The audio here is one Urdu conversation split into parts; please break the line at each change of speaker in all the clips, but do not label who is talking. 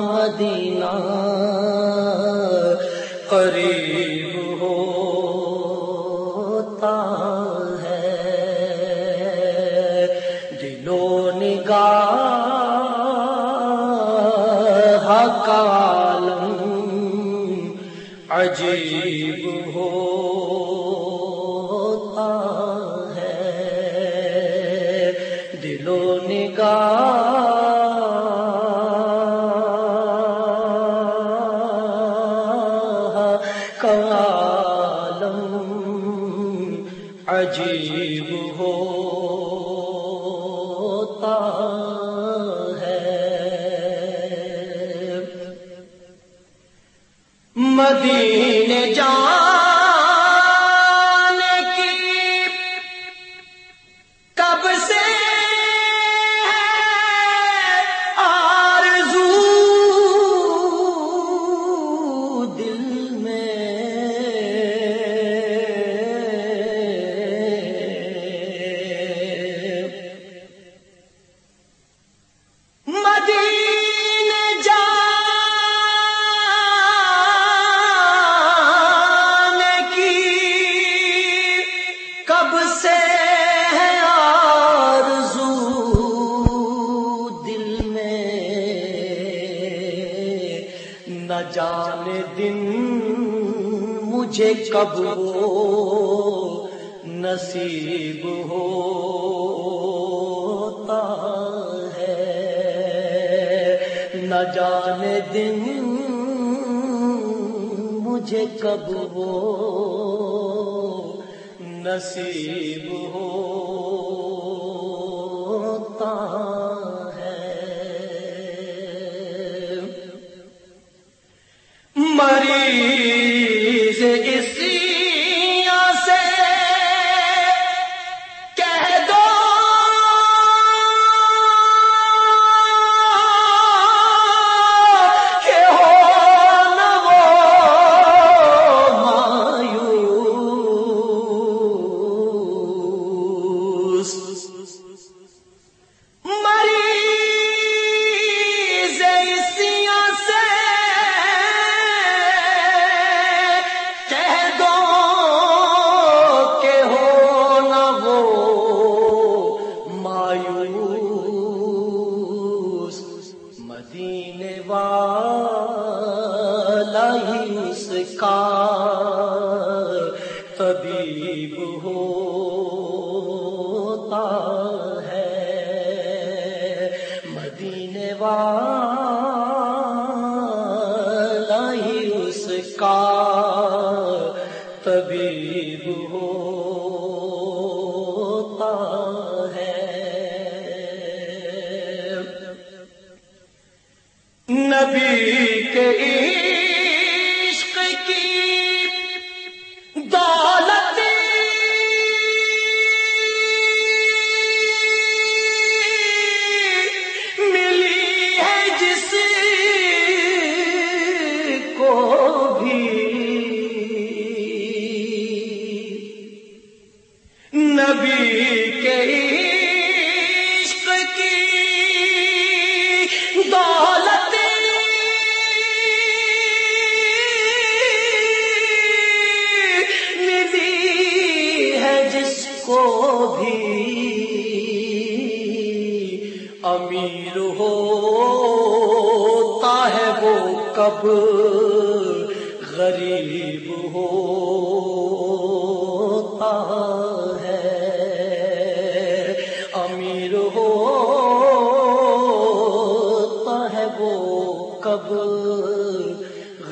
مدینہ قریب ہوتا ہے۔ دلو نگاہ کالم عجیب ہوتا نگاہ کالم عجیب ہو۔ جانے دن مجھے کب وہ نصیب ہوتا ہے؟ نہ جانے دن مجھے کب وہ نصیب ہوتا ہے طبیب ہوتا ہے۔ مدینے والا ہی اس کا طبیب ہوتا دولت۔ ملی ہے جس کو بھی۔ امیر ہوتا ہے وہ کب غریب ہوتا۔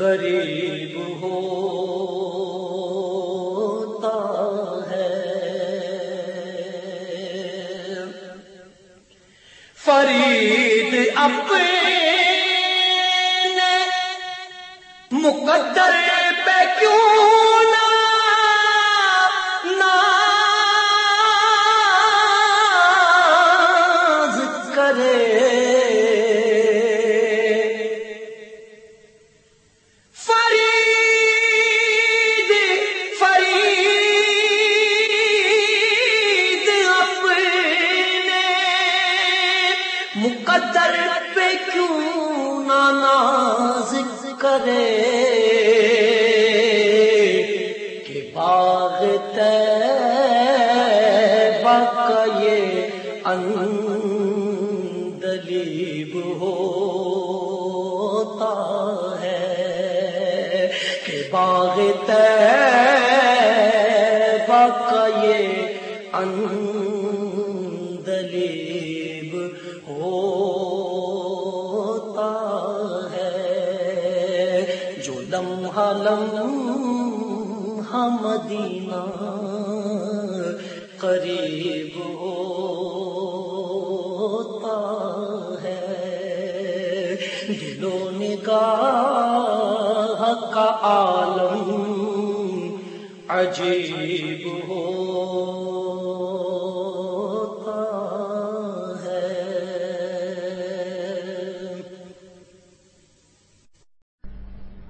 غریب ہوتا ہے۔ فرید اپنے مقدر پہ کیوں ناز کرے؟ کرے کہ باغ کا یہ اندلیب ہوتا ہے کہ باغ کا یہ اندلیب لمحہ لمحہ مدینہ قریب ہوتا ہے۔ دلو نگاہ کا عالم عجیب